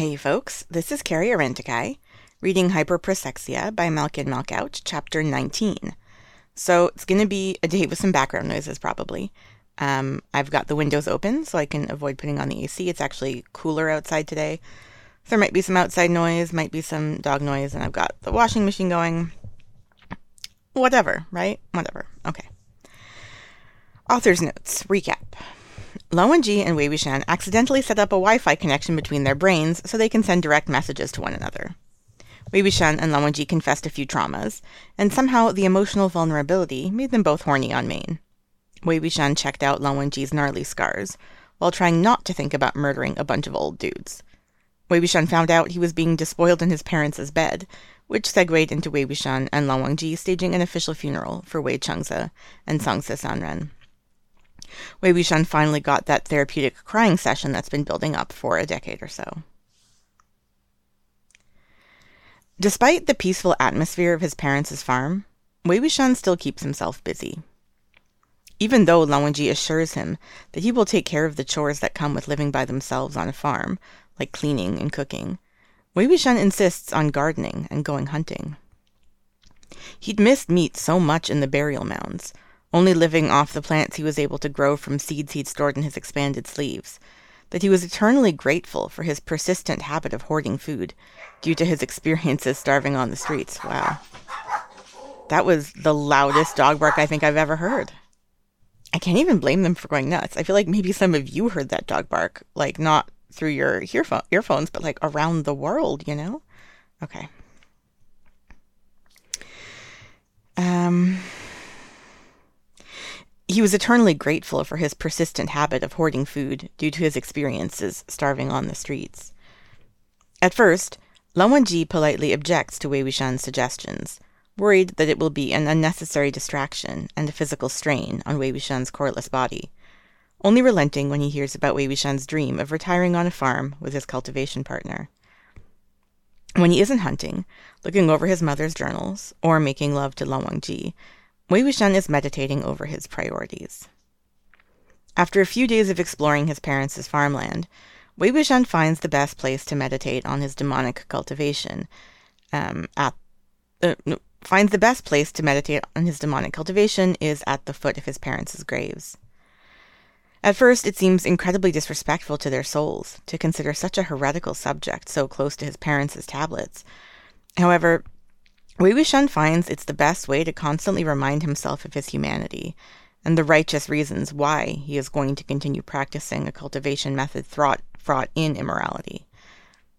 Hey folks, this is Carrie Arantakai, reading Hyperprosexia by Malkin Malkout, chapter 19. So it's going to be a day with some background noises probably. Um, I've got the windows open so I can avoid putting on the AC. It's actually cooler outside today. There might be some outside noise, might be some dog noise, and I've got the washing machine going. Whatever, right? Whatever. Okay. Author's notes. Recap. Ji and Wei Wuxian accidentally set up a Wi-Fi connection between their brains so they can send direct messages to one another. Wei Wuxian and Ji confessed a few traumas, and somehow the emotional vulnerability made them both horny on main. Wei Wuxian checked out Ji's gnarly scars, while trying not to think about murdering a bunch of old dudes. Wei Wuxian found out he was being despoiled in his parents' bed, which segued into Wei Wuxian and Ji staging an official funeral for Wei Changze and Cangse Sanren. Wei Wuxian finally got that therapeutic crying session that's been building up for a decade or so. Despite the peaceful atmosphere of his parents' farm, Wei Wuxian still keeps himself busy. Even though Lan Wangji assures him that he will take care of the chores that come with living by themselves on a farm, like cleaning and cooking, Wei Wuxian insists on gardening and going hunting. He'd missed meat so much in the burial mounds, only living off the plants he was able to grow from seeds he'd stored in his expanded sleeves, that he was eternally grateful for his persistent habit of hoarding food due to his experiences starving on the streets. Wow. That was the loudest dog bark I think I've ever heard. I can't even blame them for going nuts. I feel like maybe some of you heard that dog bark, like not through your earphone- earphones, but like around the world, you know? Okay. Um, he was eternally grateful for his persistent habit of hoarding food due to his experiences starving on the streets. At first, Lan Wangji politely objects to Wei Wuxian's suggestions, worried that it will be an unnecessary distraction and a physical strain on Wei Wuxian's coreless body, only relenting when he hears about Wei Wuxian's dream of retiring on a farm with his cultivation partner. When he isn't hunting, looking over his mother's journals, or making love to Lan Wangji, Wei Wuxian is meditating over his priorities. After a few days of exploring his parents' farmland, Wei Wuxian finds the best place to meditate on his demonic cultivation. Um, at uh, finds the best place to meditate on his demonic cultivation is at the foot of his parents' graves. At first, it seems incredibly disrespectful to their souls to consider such a heretical subject so close to his parents' tablets. However, Wei Wuxian finds it's the best way to constantly remind himself of his humanity and the righteous reasons why he is going to continue practicing a cultivation method fraught, fraught in immorality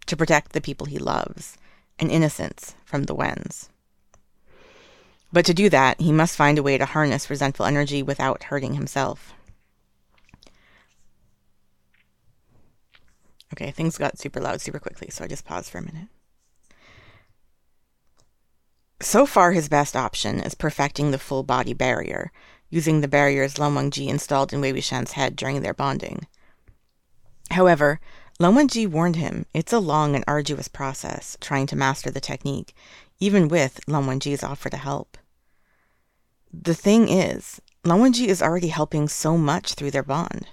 to protect the people he loves and innocence from the Wens. But to do that, he must find a way to harness resentful energy without hurting himself. Okay, things got super loud super quickly, so I just paused for a minute. So far, his best option is perfecting the full body barrier, using the barriers Lan Wangji installed in Wei Wuxian's head during their bonding. However, Lan Wangji warned him it's a long and arduous process trying to master the technique, even with Lan Wangji's offer to help. The thing is, Lan Wangji is already helping so much through their bond.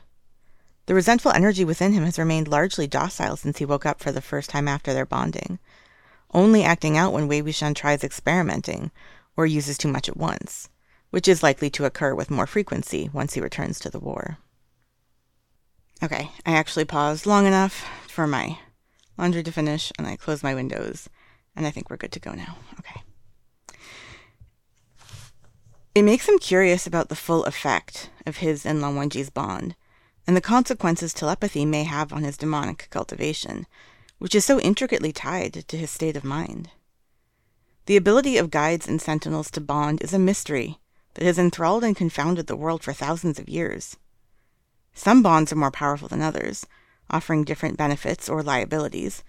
The resentful energy within him has remained largely docile since he woke up for the first time after their bonding only acting out when Wei Wuxian tries experimenting or uses too much at once, which is likely to occur with more frequency once he returns to the war. Okay, I actually paused long enough for my laundry to finish, and I closed my windows, and I think we're good to go now. Okay. It makes him curious about the full effect of his and Lan Wangji's bond, and the consequences telepathy may have on his demonic cultivation, which is so intricately tied to his state of mind. The ability of guides and sentinels to bond is a mystery that has enthralled and confounded the world for thousands of years. Some bonds are more powerful than others, offering different benefits or liabilities,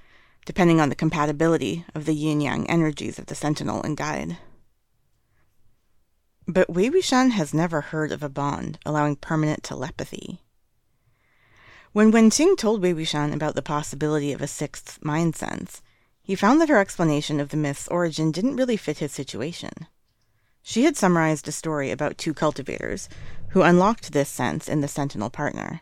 depending on the compatibility of the yin yang energies of the sentinel and guide. But Wei Wuxian has never heard of a bond allowing permanent telepathy. When Wenqing told Wei Wuxian about the possibility of a sixth mind sense, he found that her explanation of the myth's origin didn't really fit his situation. She had summarized a story about two cultivators who unlocked this sense in the Sentinel partner.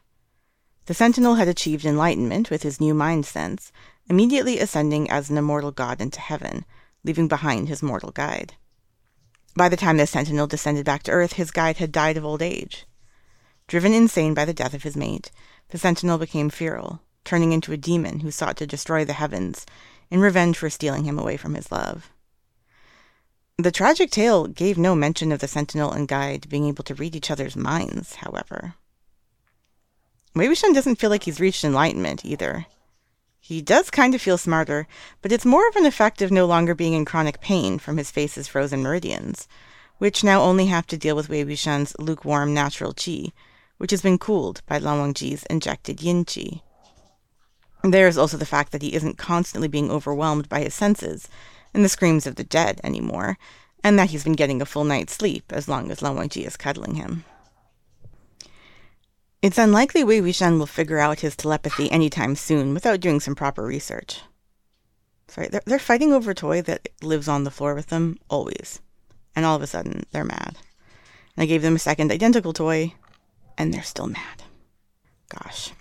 The Sentinel had achieved enlightenment with his new mind sense, immediately ascending as an immortal god into heaven, leaving behind his mortal guide. By the time the sentinel descended back to Earth, his guide had died of old age. Driven insane by the death of his mate, the sentinel became feral, turning into a demon who sought to destroy the heavens in revenge for stealing him away from his love. The tragic tale gave no mention of the sentinel and guide being able to read each other's minds, however. Wei Wuxian doesn't feel like he's reached enlightenment either. He does kind of feel smarter, but it's more of an effect of no longer being in chronic pain from his face's frozen meridians, which now only have to deal with Wei Wuxian's lukewarm natural qi, which has been cooled by Lan Wangji's injected yin qi. There is also the fact that he isn't constantly being overwhelmed by his senses and the screams of the dead anymore, and that he's been getting a full night's sleep as long as Lan Wangji is cuddling him. It's unlikely Wei Wuxian will figure out his telepathy anytime soon without doing some proper research. Sorry, they're, they're fighting over a toy that lives on the floor with them, always. And all of a sudden, they're mad. And I gave them a second identical toy, and they're still mad. Gosh.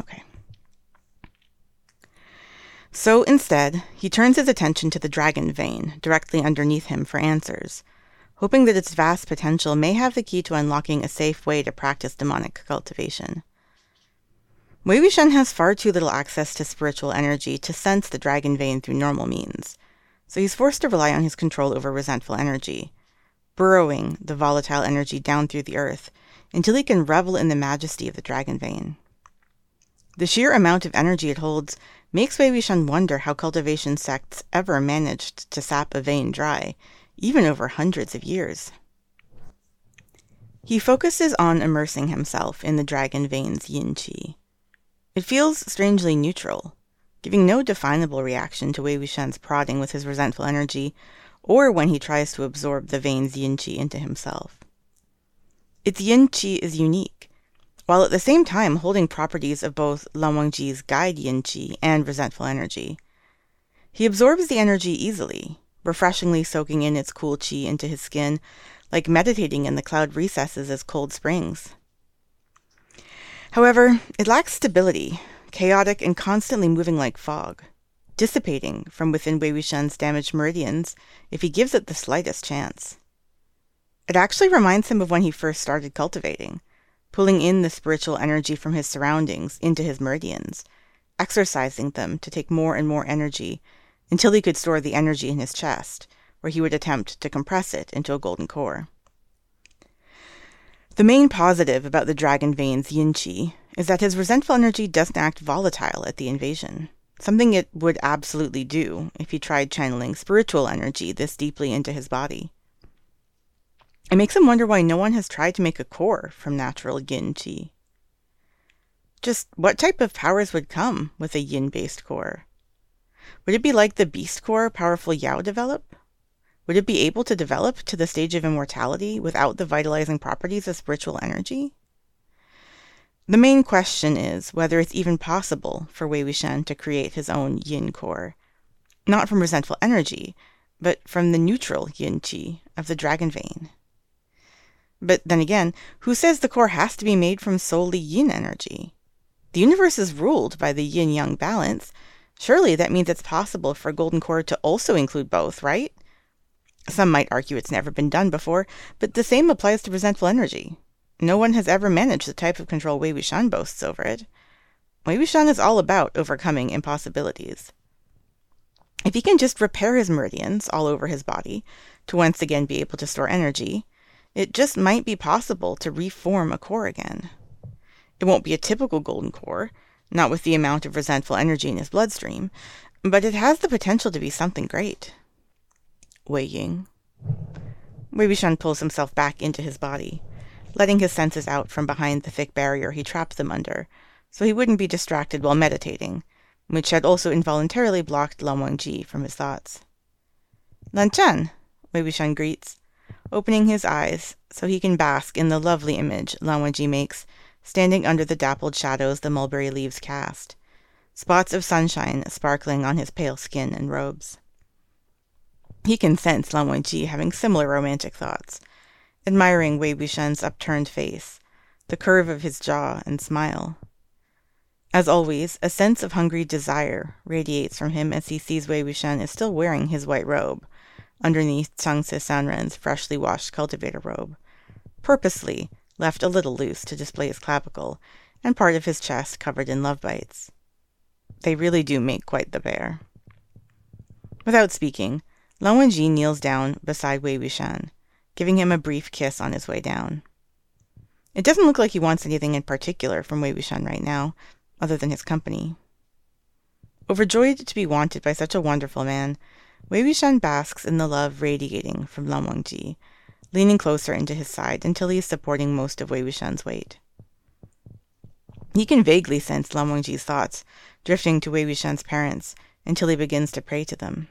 Okay. So instead, he turns his attention to the dragon vein directly underneath him for answers, hoping that its vast potential may have the key to unlocking a safe way to practice demonic cultivation. Wei Wuxian has far too little access to spiritual energy to sense the dragon vein through normal means, so he's forced to rely on his control over resentful energy, burrowing the volatile energy down through the earth until he can revel in the majesty of the dragon vein. The sheer amount of energy it holds makes Wei Wuxian wonder how cultivation sects ever managed to sap a vein dry, even over hundreds of years. He focuses on immersing himself in the dragon vein's yin qi. It feels strangely neutral, giving no definable reaction to Wei Wuxian's prodding with his resentful energy, or when he tries to absorb the vein's yin qi into himself. Its yin qi is unique, while at the same time holding properties of both Lan Wangji's guide yin qi and resentful energy. He absorbs the energy easily, refreshingly soaking in its cool qi into his skin, like meditating in the cloud recesses as cold springs. However, it lacks stability, chaotic and constantly moving like fog, dissipating from within Wei Wuxian's damaged meridians if he gives it the slightest chance. It actually reminds him of when he first started cultivating, pulling in the spiritual energy from his surroundings into his meridians, exercising them to take more and more energy until he could store the energy in his chest, where he would attempt to compress it into a golden core. The main positive about the dragon vein's yin qi is that his resentful energy doesn't act volatile at the invasion, something it would absolutely do if he tried channeling spiritual energy this deeply into his body. It makes him wonder why no one has tried to make a core from natural yin chi. Just what type of powers would come with a yin based core? Would it be like the beast core powerful Yao develop? Would it be able to develop to the stage of immortality without the vitalizing properties of spiritual energy? The main question is whether it's even possible for Wei Wuxian to create his own yin core, not from resentful energy, but from the neutral yin qi of the dragon vein. But then again, who says the core has to be made from solely yin energy? The universe is ruled by the yin yang balance. Surely that means it's possible for a golden core to also include both, right? Some might argue it's never been done before, but the same applies to resentful energy. No one has ever managed the type of control Wei Wuxian boasts over it. Wei Wuxian is all about overcoming impossibilities. If he can just repair his meridians all over his body to once again be able to store energy, it just might be possible to reform a core again. It won't be a typical golden core, not with the amount of resentful energy in his bloodstream, but it has the potential to be something great. Wei Ying. Wei Wuxian pulls himself back into his body, letting his senses out from behind the thick barrier he trapped them under, so he wouldn't be distracted while meditating, which had also involuntarily blocked Lan Wangji from his thoughts. Lan Zhan, Wei Wuxian greets, opening his eyes so he can bask in the lovely image Lan makes, standing under the dappled shadows the mulberry leaves cast, spots of sunshine sparkling on his pale skin and robes. He can sense Lan having similar romantic thoughts, admiring Wei Wuxian's upturned face, the curve of his jaw and smile. As always, a sense of hungry desire radiates from him as he sees Wei Wuxian is still wearing his white robe, underneath Cangse Sanren's freshly washed cultivator robe, purposely left a little loose to display his clavicle, and part of his chest covered in love bites. They really do make quite the pair. Without speaking, Lan Wangji kneels down beside Wei Wuxian, giving him a brief kiss on his way down. It doesn't look like he wants anything in particular from Wei Wuxian right now, other than his company. Overjoyed to be wanted by such a wonderful man, Wei Wuxian basks in the love radiating from Lan Wangji, leaning closer into his side until he is supporting most of Wei Wuxian's weight. He can vaguely sense Lan Wangji's thoughts drifting to Wei Wuxian's parents until he begins to pray to them.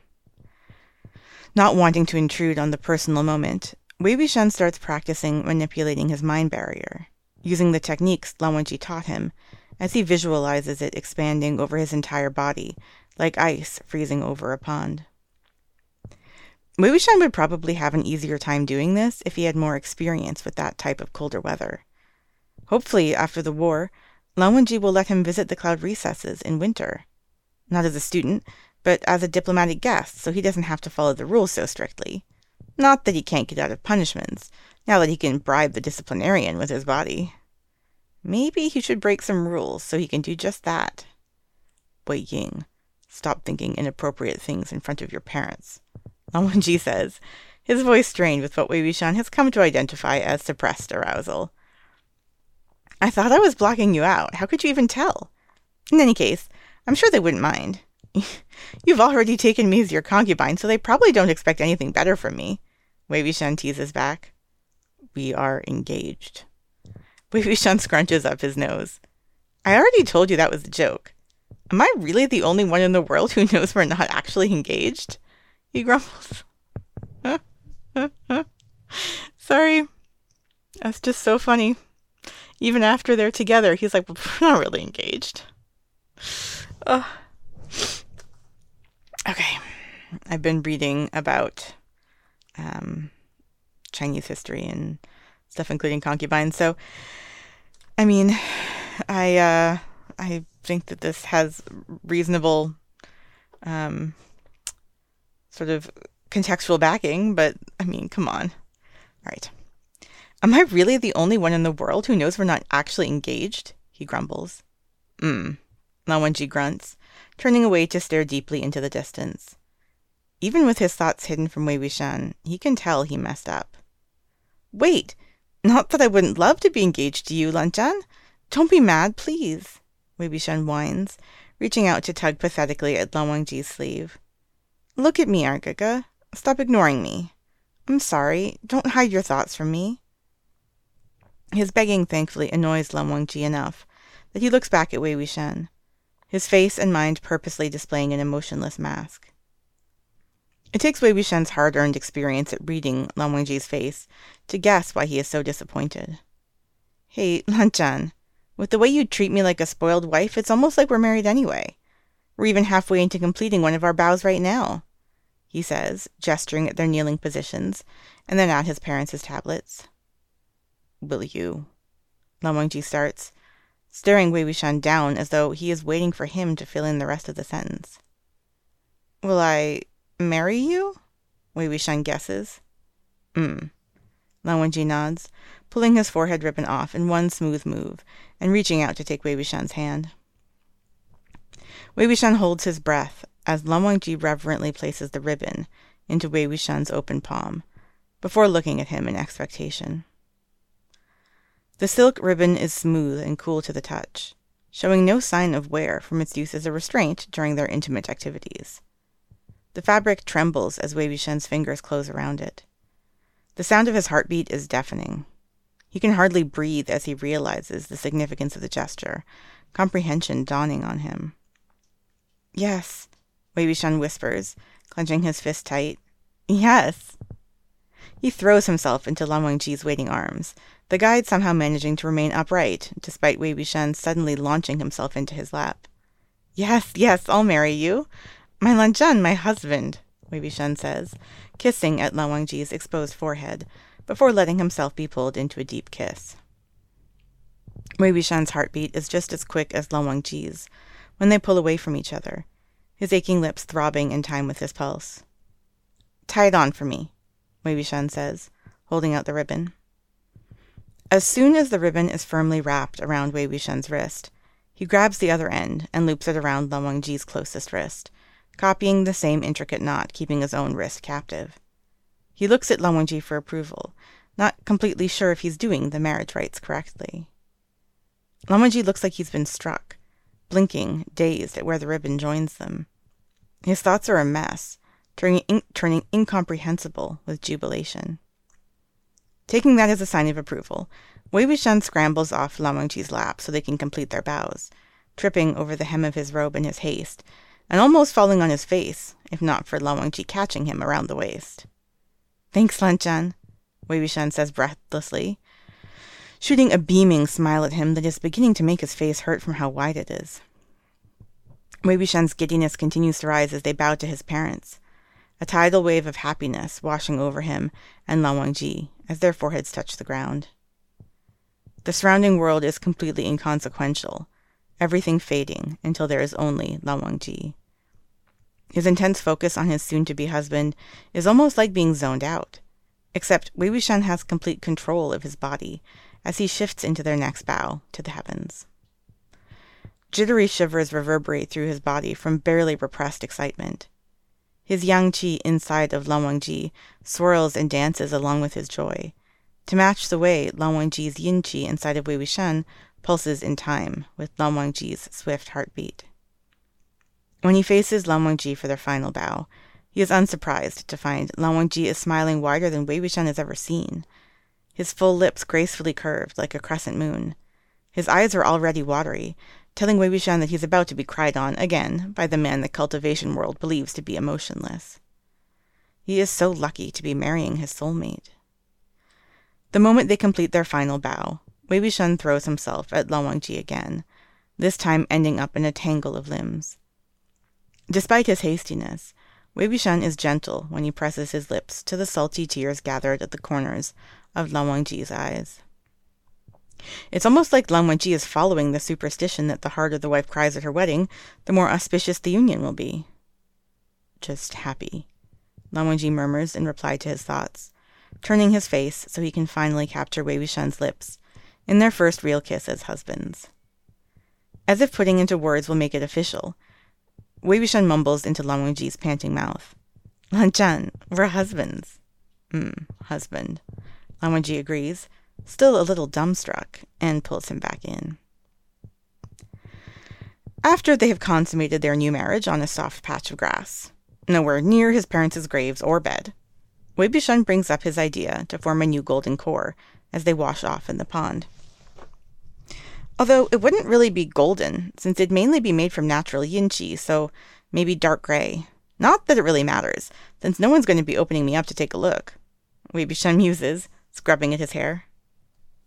Not wanting to intrude on the personal moment, Wei Wuxian starts practicing manipulating his mind barrier, using the techniques Lan Wangji taught him as he visualizes it expanding over his entire body, like ice freezing over a pond. Wuxian would probably have an easier time doing this if he had more experience with that type of colder weather. Hopefully, after the war, Lan Wangji will let him visit the cloud recesses in winter. Not as a student, but as a diplomatic guest, so he doesn't have to follow the rules so strictly. Not that he can't get out of punishments, now that he can bribe the disciplinarian with his body. Maybe he should break some rules so he can do just that. Wei Ying, stop thinking inappropriate things in front of your parents. Lan Wangji says, his voice strained with what Wei has come to identify as suppressed arousal. I thought I was blocking you out. How could you even tell? In any case, I'm sure they wouldn't mind. You've already taken me as your concubine, so they probably don't expect anything better from me. Wei teases back. We are engaged. Wei scrunches up his nose. I already told you that was a joke. Am I really the only one in the world who knows we're not actually engaged? He grumbles. Sorry. That's just so funny. Even after they're together, he's like, well, we're not really engaged. Okay. I've been reading about um, Chinese history and stuff, including concubines. So, I mean, I uh, I think that this has reasonable um, sort of contextual backing, but I mean, come on. All right. Am I really the only one in the world who knows we're not actually engaged? He grumbles. Mm. Lan Wangji grunts, turning away to stare deeply into the distance. Even with his thoughts hidden from Wei Wuxian, he can tell he messed up. Wait, not that I wouldn't love to be engaged to you, Lan Zhan. Don't be mad, please. Wei Wuxian whines, reaching out to tug pathetically at Lan Wangji's sleeve. Look at me, Er-gege. Stop ignoring me. I'm sorry. Don't hide your thoughts from me. His begging thankfully annoys Lan Wangji enough that he looks back at Wei Wuxian, his face and mind purposely displaying an emotionless mask. It takes Wei Wuxian's hard-earned experience at reading Lan Wangji's face to guess why he is so disappointed. Hey, Lan Zhan, with the way you treat me like a spoiled wife, it's almost like we're married anyway. We're even halfway into completing one of our bows right now, he says, gesturing at their kneeling positions, and then at his parents' tablets. Will you? Lan Wangji starts, staring Wei Wuxian down as though he is waiting for him to fill in the rest of the sentence. Will I marry you? Wei Wuxian guesses. Hmm. Lan nods, pulling his forehead ribbon off in one smooth move and reaching out to take Wei Wuxian's hand. Wei Wuxian holds his breath as Lan Wangji reverently places the ribbon into Wei Wuxian's open palm before looking at him in expectation. The silk ribbon is smooth and cool to the touch, showing no sign of wear from its use as a restraint during their intimate activities. The fabric trembles as Wei Wuxian's fingers close around it. The sound of his heartbeat is deafening. He can hardly breathe as he realizes the significance of the gesture, comprehension dawning on him. Yes, Wei Wuxian whispers, clenching his fist tight. Yes. He throws himself into Lan Wangji's waiting arms, the guide somehow managing to remain upright, despite Wei Wuxian suddenly launching himself into his lap. Yes, yes, I'll marry you. My Lan Zhan, my husband, Wei Wuxian says, kissing at Lan Wangji's exposed forehead, before letting himself be pulled into a deep kiss. Wei Wuxian's heartbeat is just as quick as Lan Wangji's when they pull away from each other, his aching lips throbbing in time with his pulse. Tie it on for me, Wei Wuxian says, holding out the ribbon. As soon as the ribbon is firmly wrapped around Wei Wuxian's wrist, he grabs the other end and loops it around Lan Wangji's closest wrist, copying the same intricate knot, keeping his own wrist captive. He looks at Lan Wangji for approval, not completely sure if he's doing the marriage rites correctly. Lan Wangji looks like he's been struck, blinking, dazed at where the ribbon joins them. His thoughts are a mess, turning, in- turning incomprehensible with jubilation. Taking that as a sign of approval, Wei Wuxian scrambles off Lan Wangji's lap so they can complete their bows, tripping over the hem of his robe in his haste, and almost falling on his face, if not for Lan Wangji catching him around the waist. Thanks, Lan Zhan, Wei Wuxian says breathlessly, shooting a beaming smile at him that is beginning to make his face hurt from how wide it is. Wei Wuxian's giddiness continues to rise as they bow to his parents, a tidal wave of happiness washing over him and Lan Wangji as their foreheads touch the ground. The surrounding world is completely inconsequential, everything fading until there is only Lan Wangji. His intense focus on his soon-to-be husband is almost like being zoned out, except Wei Wuxian has complete control of his body as he shifts into their next bow to the heavens. Jittery shivers reverberate through his body from barely repressed excitement. His yang qi inside of Lan Wangji swirls and dances along with his joy, to match the way Lan Wangji's yin qi inside of Wei Wuxian pulses in time with Lan Wangji's swift heartbeat. When he faces Lan Wangji for their final bow, he is unsurprised to find Lan Wangji is smiling wider than Wei Wuxian has ever seen, his full lips gracefully curved like a crescent moon. His eyes are already watery, telling Wei Wuxian that he's about to be cried on again by the man the cultivation world believes to be emotionless. He is so lucky to be marrying his soulmate. The moment they complete their final bow, Wei Wuxian throws himself at Lan Wangji again, this time ending up in a tangle of limbs. Despite his hastiness, Wei Wuxian is gentle when he presses his lips to the salty tears gathered at the corners of Lan Wangji's eyes. It's almost like Lan Wangji is following the superstition that the harder the wife cries at her wedding, the more auspicious the union will be. Just happy, Lan Wangji murmurs in reply to his thoughts, turning his face so he can finally capture Wei Wuxian's lips in their first real kiss as husbands. As if putting into words will make it official, Wei Wuxian mumbles into Lan Wangji's panting mouth. Lan Zhan, we're husbands. Hmm, husband. Lan agrees, still a little dumbstruck, and pulls him back in. After they have consummated their new marriage on a soft patch of grass, nowhere near his parents' graves or bed, Wei Wuxian brings up his idea to form a new golden core as they wash off in the pond. Although it wouldn't really be golden, since it'd mainly be made from natural yin qi, so maybe dark gray. Not that it really matters, since no one's going to be opening me up to take a look. Wei Wuxian muses, scrubbing at his hair.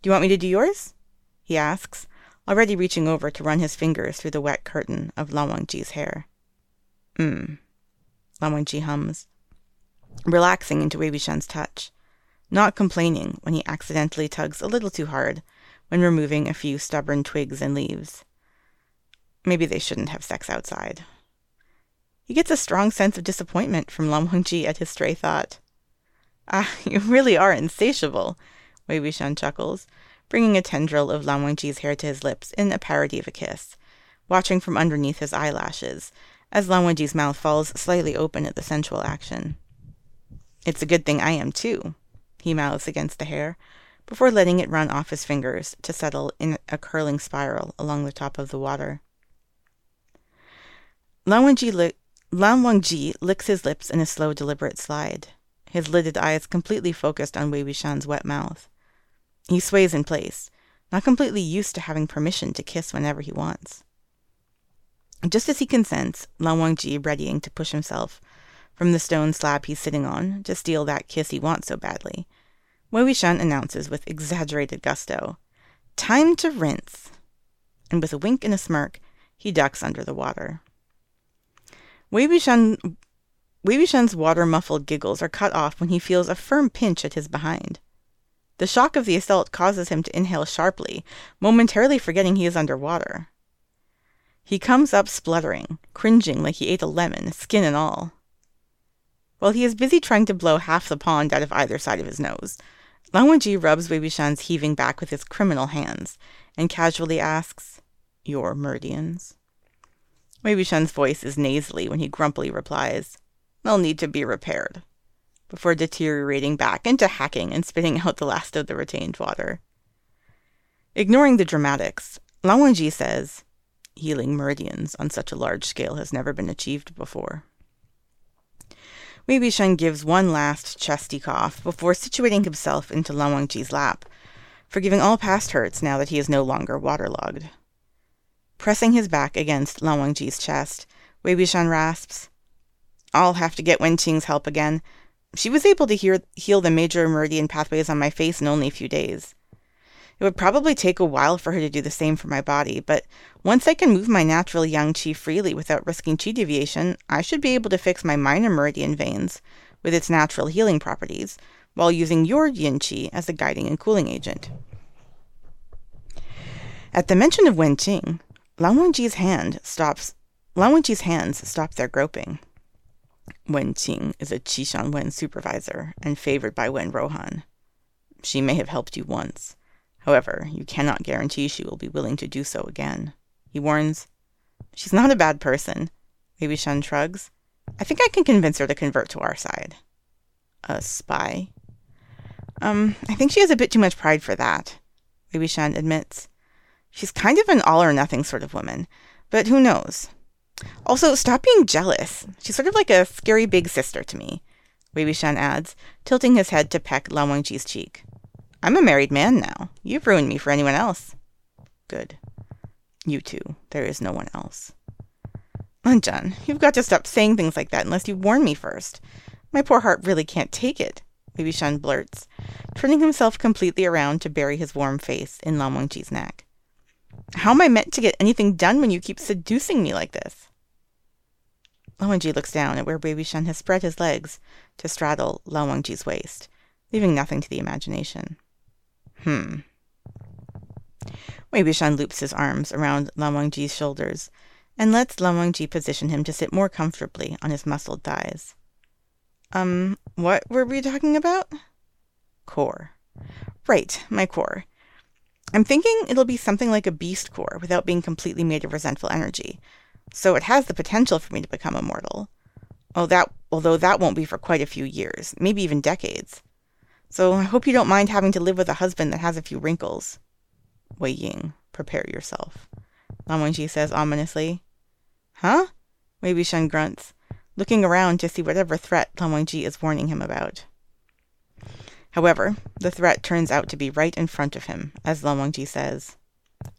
Do you want me to do yours? he asks, already reaching over to run his fingers through the wet curtain of Lan Wangji's hair. Hmm. Lan Wangji hums, relaxing into Wei Wuxian's touch, not complaining when he accidentally tugs a little too hard when removing a few stubborn twigs and leaves. Maybe they shouldn't have sex outside. He gets a strong sense of disappointment from Lan Wangji at his stray thought. Ah, you really are insatiable, Wei Wuxian chuckles, bringing a tendril of Lan Wangji's hair to his lips in a parody of a kiss, watching from underneath his eyelashes as Lan Wangji's mouth falls slightly open at the sensual action. It's a good thing I am too, he mouths against the hair, before letting it run off his fingers to settle in a curling spiral along the top of the water. Lan Wangji, li- Lan Wangji licks his lips in a slow, deliberate slide, his lidded eyes completely focused on Wei Wuxian's wet mouth. He sways in place, not completely used to having permission to kiss whenever he wants. Just as he consents, Lan Wangji readying to push himself from the stone slab he's sitting on to steal that kiss he wants so badly, Wei Wuxian announces with exaggerated gusto, Time to rinse. And with a wink and a smirk, he ducks under the water. Wei Wuxian, Wei Wuxian's water muffled giggles are cut off when he feels a firm pinch at his behind. The shock of the assault causes him to inhale sharply, momentarily forgetting he is underwater. He comes up spluttering, cringing like he ate a lemon, skin and all. While he is busy trying to blow half the pond out of either side of his nose, Lan Wangji rubs Wei Wuxian's heaving back with his criminal hands and casually asks, Your meridians? Wei Wuxian's voice is nasally when he grumpily replies, They'll need to be repaired, before deteriorating back into hacking and spitting out the last of the retained water. Ignoring the dramatics, Lan says, Healing meridians on such a large scale has never been achieved before. Wei Wuxian gives one last chesty cough before situating himself into Lan Wangji's lap, forgiving all past hurts now that he is no longer waterlogged. Pressing his back against Lan Wangji's chest, Wei Wuxian rasps, I'll have to get Wenqing's help again. She was able to hear, heal the major meridian pathways on my face in only a few days. It would probably take a while for her to do the same for my body, but once I can move my natural yang qi freely without risking qi deviation, I should be able to fix my minor meridian veins with its natural healing properties, while using your yin qi as a guiding and cooling agent. At the mention of Wen Qing, Lan Wangji's hand stops Lan hands stop their groping. Wen Qing is a Qishan Wen supervisor and favored by Wen Ruohan. She may have helped you once, However, you cannot guarantee she will be willing to do so again. He warns, She's not a bad person. Wei Wuxian shrugs. I think I can convince her to convert to our side. A spy? Um, I think she has a bit too much pride for that, Wei Wuxian admits. She's kind of an all or nothing sort of woman, but who knows? Also, stop being jealous. She's sort of like a scary big sister to me, Wei Wuxian adds, tilting his head to peck Lan Wangji's cheek. I'm a married man now. You've ruined me for anyone else. Good. You too. There is no one else. John, you've got to stop saying things like that unless you warn me first. My poor heart really can't take it, Wei Wuxian blurts, turning himself completely around to bury his warm face in Lan Wangji's neck. How am I meant to get anything done when you keep seducing me like this? Lan Wangji looks down at where Wei Wuxian has spread his legs to straddle Lan Wangji's waist, leaving nothing to the imagination. Hmm. Wei Wuxian loops his arms around Lan Wangji's shoulders and lets Lan Wangji position him to sit more comfortably on his muscled thighs. Um, what were we talking about? Core. Right, my core. I'm thinking it'll be something like a beast core without being completely made of resentful energy. So it has the potential for me to become immortal. Oh, that although that won't be for quite a few years, maybe even decades. So I hope you don't mind having to live with a husband that has a few wrinkles. Wei Ying, prepare yourself. Lan Wangji says ominously. Huh? Wei Wuxian grunts, looking around to see whatever threat Lan Wangji is warning him about. However, the threat turns out to be right in front of him, as Lan Wangji says,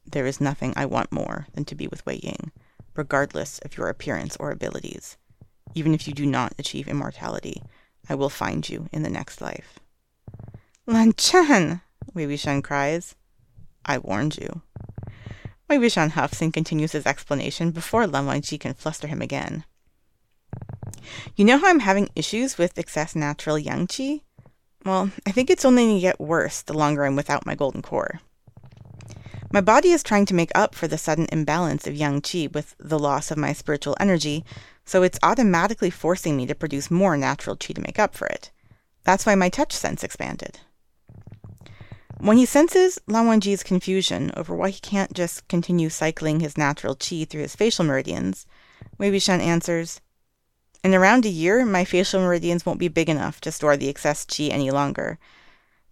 There is nothing I want more than to be with Wei Ying, regardless of your appearance or abilities. Even if you do not achieve immortality, I will find you in the next life. Lan Zhan! Wei Wuxian cries. I warned you. Wei Wuxian huffs and continues his explanation before Lan Wangji can fluster him again. You know how I'm having issues with excess natural yang qi? Well, I think it's only going to get worse the longer I'm without my golden core. My body is trying to make up for the sudden imbalance of yang qi with the loss of my spiritual energy, so it's automatically forcing me to produce more natural qi to make up for it. That's why my touch sense expanded. When he senses Lan Wangji's confusion over why he can't just continue cycling his natural qi through his facial meridians, Wei Wuxian answers, In around a year, my facial meridians won't be big enough to store the excess qi any longer.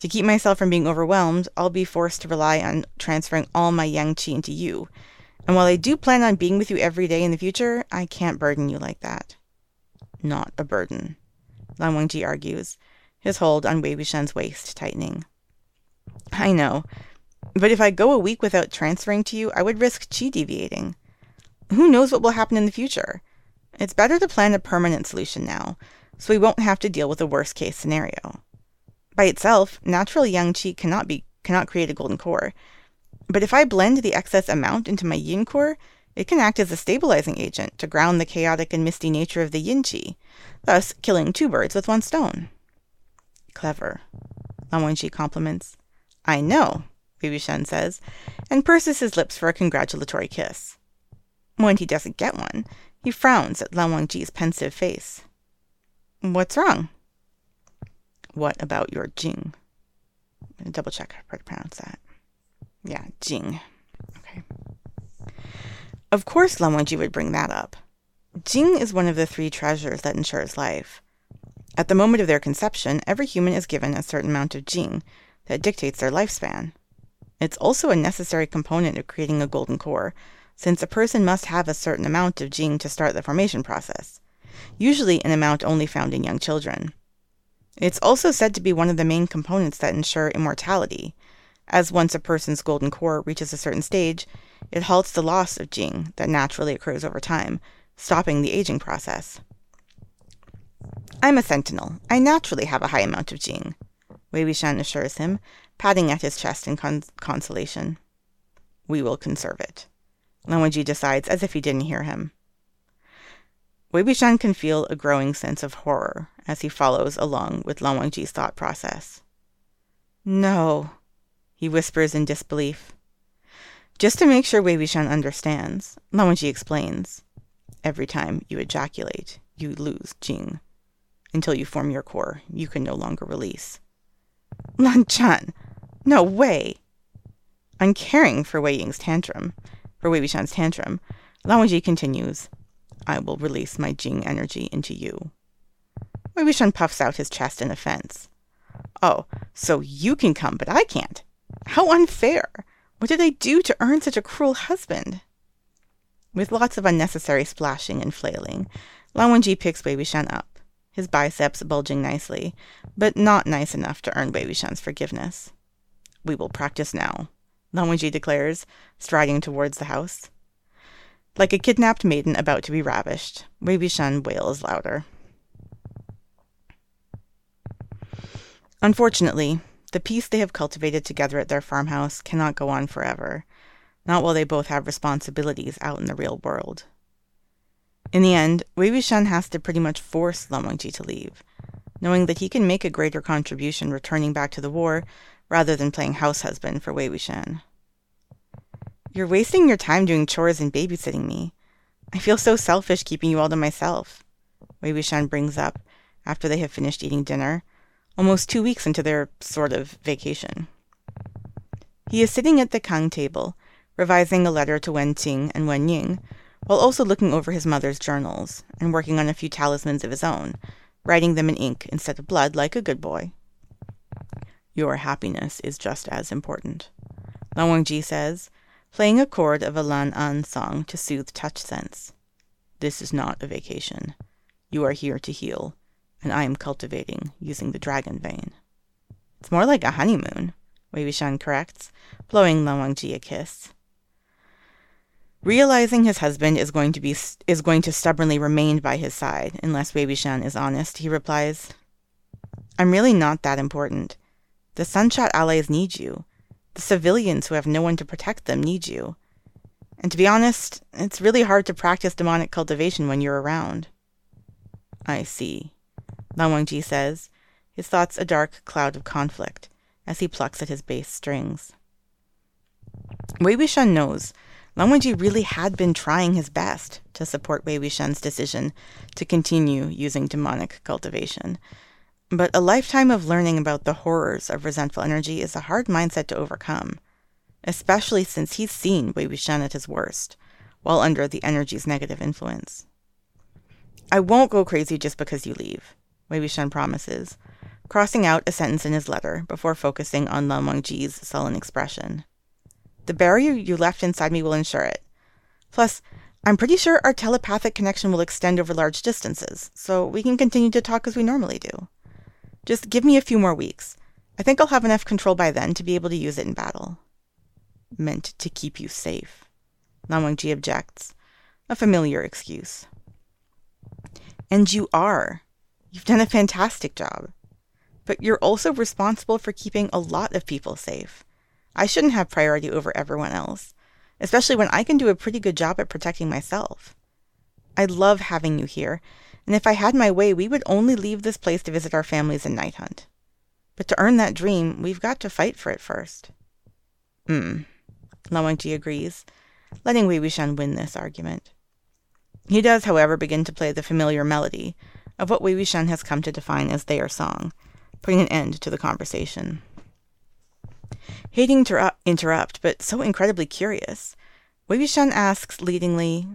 To keep myself from being overwhelmed, I'll be forced to rely on transferring all my yang qi into you. And while I do plan on being with you every day in the future, I can't burden you like that. Not a burden, Lan Wangji argues, his hold on Wei Wuxian's waist tightening. I know. But if I go a week without transferring to you, I would risk chi deviating. Who knows what will happen in the future? It's better to plan a permanent solution now, so we won't have to deal with a worst case scenario. By itself, natural yang qi cannot be cannot create a golden core. But if I blend the excess amount into my yin core, it can act as a stabilizing agent to ground the chaotic and misty nature of the yin qi, thus killing two birds with one stone. Clever, Lan Wangji compliments. I know, Wei Wuxian says, and purses his lips for a congratulatory kiss. When he doesn't get one, he frowns at Lan Wangji's pensive face. What's wrong? What about your Jing? I'm gonna double check how to pronounce that. Yeah, Jing. Okay. Of course Wangji would bring that up. Jing is one of the three treasures that ensures life. At the moment of their conception, every human is given a certain amount of Jing that dictates their lifespan. It's also a necessary component of creating a golden core, since a person must have a certain amount of Jing to start the formation process, usually an amount only found in young children. It's also said to be one of the main components that ensure immortality, as once a person's golden core reaches a certain stage, it halts the loss of Jing that naturally occurs over time, stopping the aging process. I'm a sentinel. I naturally have a high amount of Jing, Wei Wuxian assures him, patting at his chest in con- consolation. We will conserve it. Lan Wangji decides as if he didn't hear him. Wei Wuxian can feel a growing sense of horror as he follows along with Lan Wangji's thought process. No, he whispers in disbelief. Just to make sure Wei Wuxian understands, Lan Wangji explains. Every time you ejaculate, you lose Jing. Until you form your core, you can no longer release. Lan Zhan! No way! Uncaring for Wei Ying's tantrum, for Wei Wuxian's tantrum, Lan Wangji continues, I will release my Jing energy into you. Wei Wuxian puffs out his chest in offense. Oh, so you can come, but I can't. How unfair! What did I do to earn such a cruel husband? With lots of unnecessary splashing and flailing, Lan Wangji picks Wei Wuxian up, his biceps bulging nicely, but not nice enough to earn Wei Wuxian's forgiveness. We will practice now, Lan Wangji declares, striding towards the house. Like a kidnapped maiden about to be ravished, Wei Wuxian wails louder. Unfortunately, the peace they have cultivated together at their farmhouse cannot go on forever not while they both have responsibilities out in the real world. In the end, Wei Wuxian has to pretty much force Lan to leave, knowing that he can make a greater contribution returning back to the war rather than playing house husband for Wei Wuxian. You're wasting your time doing chores and babysitting me. I feel so selfish keeping you all to myself, Wei Wuxian brings up after they have finished eating dinner, almost two weeks into their sort of vacation. He is sitting at the Kang table, revising a letter to Wen Qing and Wen Ning, while also looking over his mother's journals and working on a few talismans of his own, writing them in ink instead of blood like a good boy. Your happiness is just as important, Lan Wangji says, playing a chord of a Lan An song to soothe touch sense. This is not a vacation. You are here to heal, and I am cultivating using the dragon vein. It's more like a honeymoon, Wei Wuxian corrects, blowing Lan Wangji a kiss. Realizing his husband is going to be is going to stubbornly remain by his side unless Wei Wuxian is honest, he replies, "I'm really not that important. The Sunshot allies need you. The civilians who have no one to protect them need you. And to be honest, it's really hard to practice demonic cultivation when you're around." I see, Lan says, his thoughts a dark cloud of conflict, as he plucks at his bass strings. Wei Wuxian knows Lan really had been trying his best to support Wei Wuxian's decision to continue using demonic cultivation. But a lifetime of learning about the horrors of resentful energy is a hard mindset to overcome, especially since he's seen Wei Wuxian at his worst, while under the energy's negative influence. I won't go crazy just because you leave, Wei Wuxian promises, crossing out a sentence in his letter before focusing on Lan Wangji's sullen expression. The barrier you left inside me will ensure it. Plus, I'm pretty sure our telepathic connection will extend over large distances, so we can continue to talk as we normally do. Just give me a few more weeks. I think I'll have enough control by then to be able to use it in battle. Meant to keep you safe. Lan Wangji objects. A familiar excuse. And you are. You've done a fantastic job. But you're also responsible for keeping a lot of people safe. I shouldn't have priority over everyone else, especially when I can do a pretty good job at protecting myself. I love having you here, and if I had my way, we would only leave this place to visit our families and night hunt. But to earn that dream, we've got to fight for it first. Hmm. Lan Wangji agrees, letting Wei Wuxian win this argument. He does, however, begin to play the familiar melody of what Wei Wuxian has come to define as their song, putting an end to the conversation. Hating to interrupt, but so incredibly curious, Wei Wuxian asks leadingly,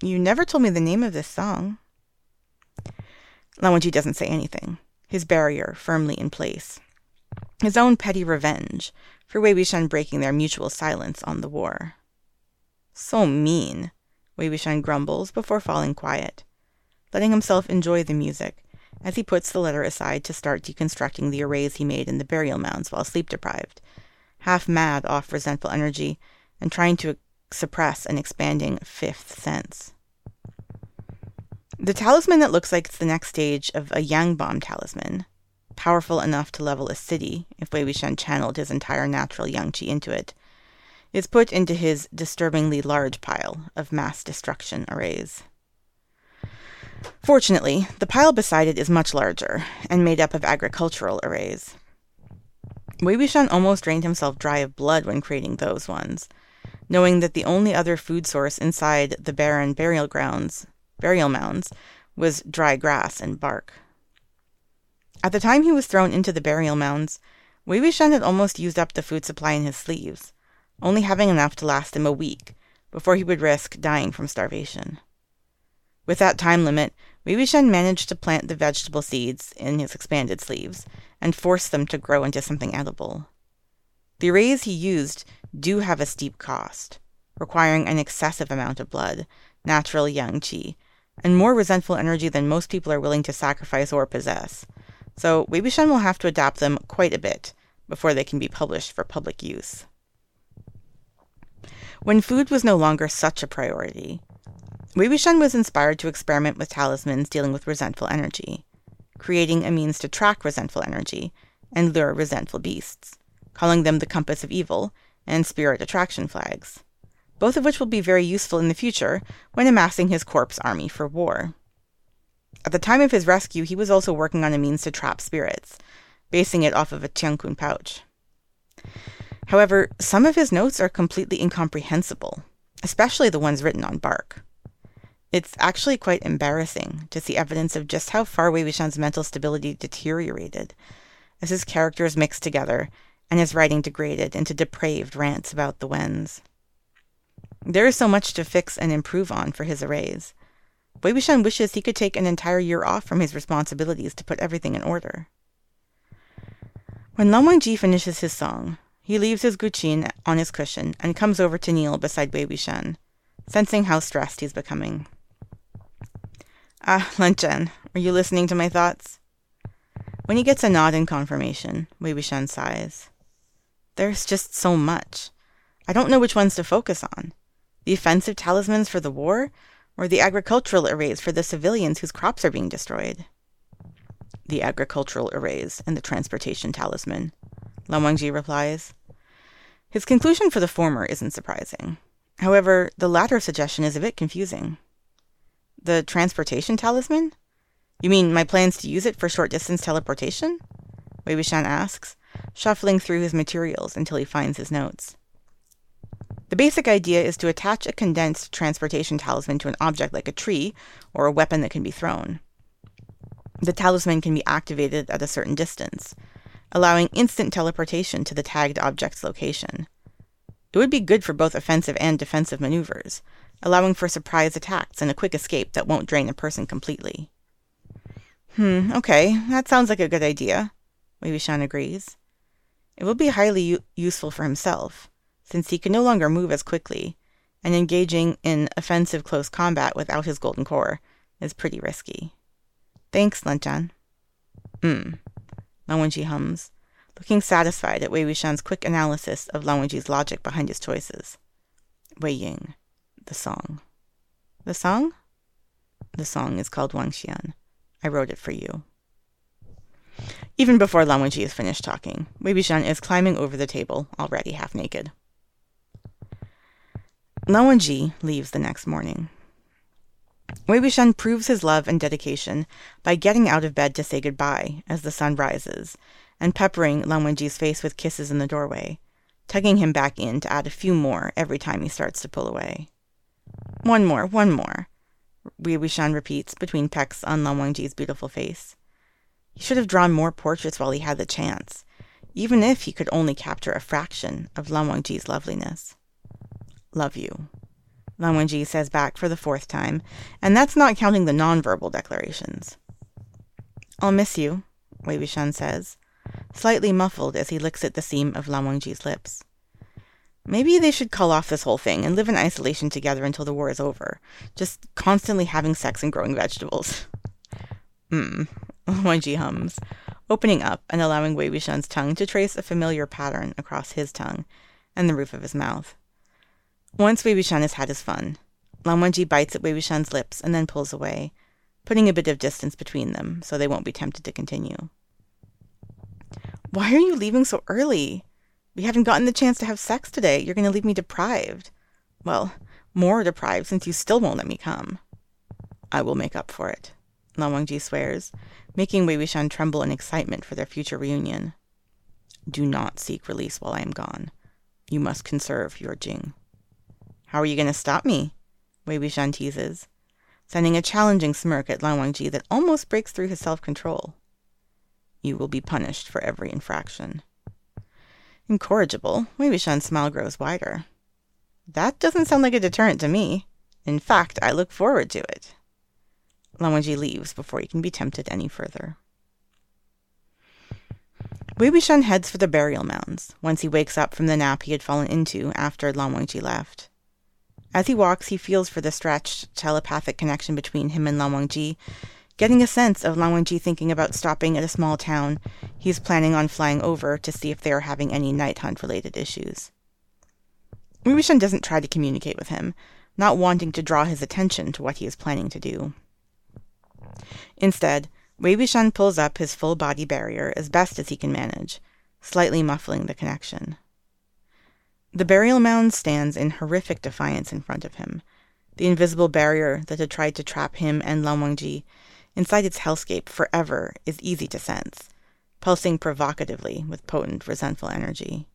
You never told me the name of this song. Lan Wangji doesn't say anything, his barrier firmly in place. His own petty revenge for Wei Wuxian breaking their mutual silence on the war. So mean, Wei Wuxian grumbles before falling quiet, letting himself enjoy the music as he puts the letter aside to start deconstructing the arrays he made in the burial mounds while sleep deprived, half mad off resentful energy and trying to suppress an expanding fifth sense. The talisman that looks like it's the next stage of a Yang bomb talisman, powerful enough to level a city if Wei Wuxian channeled his entire natural Yang Qi into it, is put into his disturbingly large pile of mass destruction arrays. Fortunately, the pile beside it is much larger and made up of agricultural arrays. Wei Wuxian almost drained himself dry of blood when creating those ones, knowing that the only other food source inside the barren burial grounds, burial mounds, was dry grass and bark. At the time he was thrown into the burial mounds, Wei Wuxian had almost used up the food supply in his sleeves, only having enough to last him a week before he would risk dying from starvation. With that time limit, Wei Wuxian managed to plant the vegetable seeds in his expanded sleeves and force them to grow into something edible. The arrays he used do have a steep cost, requiring an excessive amount of blood, natural yang qi, and more resentful energy than most people are willing to sacrifice or possess. So Wei will have to adapt them quite a bit before they can be published for public use. When food was no longer such a priority, Wei was inspired to experiment with talismans dealing with resentful energy, creating a means to track resentful energy and lure resentful beasts, calling them the Compass of Evil and Spirit Attraction Flags, both of which will be very useful in the future when amassing his corpse army for war. At the time of his rescue, he was also working on a means to trap spirits, basing it off of a Qiankun pouch. However, some of his notes are completely incomprehensible, especially the ones written on bark. It's actually quite embarrassing to see evidence of just how far Wei Wuxian's mental stability deteriorated as his characters mixed together and his writing degraded into depraved rants about the Wens. There is so much to fix and improve on for his arrays. Wei Wuxian wishes he could take an entire year off from his responsibilities to put everything in order. When Lan Wangji finishes his song, he leaves his guqin on his cushion and comes over to kneel beside Wei Wuxian, sensing how stressed he's becoming. Ah, Lan Zhan, are you listening to my thoughts? When he gets a nod in confirmation, Wei Wuxian sighs. There's just so much. I don't know which ones to focus on. The offensive talismans for the war, or the agricultural arrays for the civilians whose crops are being destroyed? The agricultural arrays and the transportation talisman, Lan Wangji replies. His conclusion for the former isn't surprising. However, the latter suggestion is a bit confusing. The transportation talisman? You mean my plans to use it for short distance teleportation? Wei Wuxian asks, shuffling through his materials until he finds his notes. The basic idea is to attach a condensed transportation talisman to an object like a tree or a weapon that can be thrown. The talisman can be activated at a certain distance, allowing instant teleportation to the tagged object's location. It would be good for both offensive and defensive maneuvers, allowing for surprise attacks and a quick escape that won't drain a person completely. Hmm, okay, that sounds like a good idea, Wei Wuxian agrees. It will be highly u- useful for himself, since he can no longer move as quickly, and engaging in offensive close combat without his golden core is pretty risky. Thanks. Hmm, Lan Wangji hums, looking satisfied at Wei Wuxian's quick analysis of Lan Wangji's logic behind his choices. Wei Ying the song. The song? The song is called Wang Xian. I wrote it for you. Even before Lan Wangji is finished talking, Wei Wuxian is climbing over the table, already half naked. Lan leaves the next morning. Wei Wuxian proves his love and dedication by getting out of bed to say goodbye as the sun rises and peppering Lan face with kisses in the doorway, tugging him back in to add a few more every time he starts to pull away. One more, one more, Wei Wuxian repeats between pecks on Lan beautiful face. He should have drawn more portraits while he had the chance, even if he could only capture a fraction of Lan Wangji's loveliness. Love you, Lan Wangji says back for the fourth time, and that's not counting the nonverbal declarations. I'll miss you, Wei Wuxian says, slightly muffled as he licks at the seam of Lan Wangji's lips. Maybe they should call off this whole thing and live in isolation together until the war is over, just constantly having sex and growing vegetables. Hmm, Wangji hums, opening up and allowing Wei Wuxian's tongue to trace a familiar pattern across his tongue and the roof of his mouth. Once Wei Wuxian has had his fun, Lan Wangji bites at Wei Wuxian's lips and then pulls away, putting a bit of distance between them so they won't be tempted to continue. Why are you leaving so early? We haven't gotten the chance to have sex today. You're going to leave me deprived. Well, more deprived since you still won't let me come. I will make up for it, Lan Wangji swears, making Wei Wuxian tremble in excitement for their future reunion. Do not seek release while I am gone. You must conserve your Jing. How are you going to stop me? Wei Wuxian teases, sending a challenging smirk at Lan Wangji that almost breaks through his self-control. You will be punished for every infraction. Incorrigible, Wei Wuxian's smile grows wider. That doesn't sound like a deterrent to me. In fact, I look forward to it. Lan Wangji leaves before he can be tempted any further. Wei Wuxian heads for the burial mounds once he wakes up from the nap he had fallen into after Lan Wangji left. As he walks, he feels for the stretched telepathic connection between him and Lan Wangji, getting a sense of Lan Wangji thinking about stopping at a small town he's planning on flying over to see if they are having any night hunt related issues. Wuxian doesn't try to communicate with him, not wanting to draw his attention to what he is planning to do. Instead, Wei Wuxian pulls up his full body barrier as best as he can manage, slightly muffling the connection. The burial mound stands in horrific defiance in front of him, the invisible barrier that had tried to trap him and Lan Wangji inside its hellscape forever is easy to sense, pulsing provocatively with potent, resentful energy.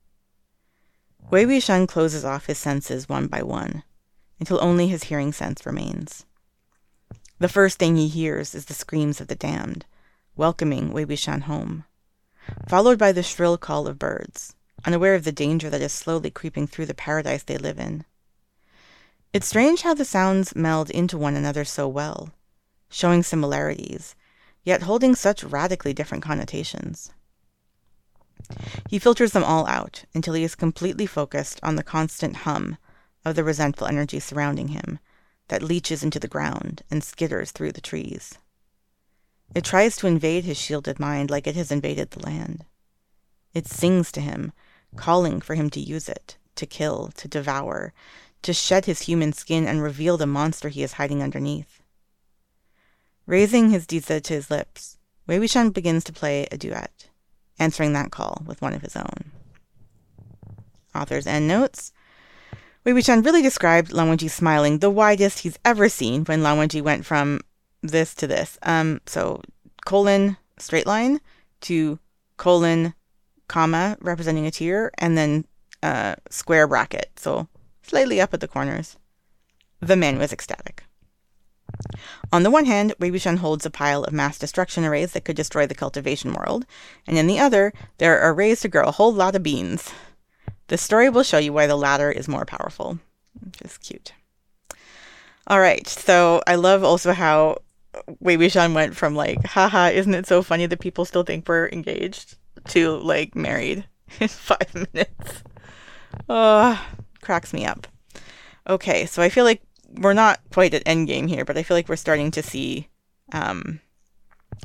Wei Wuxian closes off his senses one by one, until only his hearing sense remains. The first thing he hears is the screams of the damned, welcoming Wei Wuxian home, followed by the shrill call of birds, unaware of the danger that is slowly creeping through the paradise they live in. It's strange how the sounds meld into one another so well, showing similarities, yet holding such radically different connotations. He filters them all out until he is completely focused on the constant hum of the resentful energy surrounding him that leaches into the ground and skitters through the trees. It tries to invade his shielded mind like it has invaded the land. It sings to him, calling for him to use it, to kill, to devour, to shed his human skin and reveal the monster he is hiding underneath. Raising his dizi to his lips, Wei Wuxian begins to play a duet, answering that call with one of his own. Author's endnotes Wei Wuxian really described Lan Wangji smiling the widest he's ever seen when Lan Wangji went from this to this. Um, so colon straight line to colon comma representing a tear and then uh, square bracket. So slightly up at the corners. The man was ecstatic. On the one hand, Wei Wuxian holds a pile of mass destruction arrays that could destroy the cultivation world, and in the other, there are arrays to grow a whole lot of beans. The story will show you why the latter is more powerful. Just cute. All right, so I love also how Wei Wuxian went from like, haha, isn't it so funny that people still think we're engaged, to like married in five minutes. Oh, cracks me up. Okay, so I feel like we're not quite at endgame here, but I feel like we're starting to see um,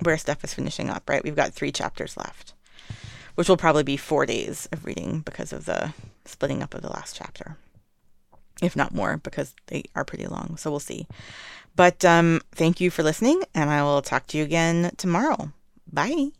where stuff is finishing up, right? We've got three chapters left which will probably be four days of reading because of the splitting up of the last chapter. If not more, because they are pretty long. So we'll see. But um, thank you for listening, and I will talk to you again tomorrow. Bye.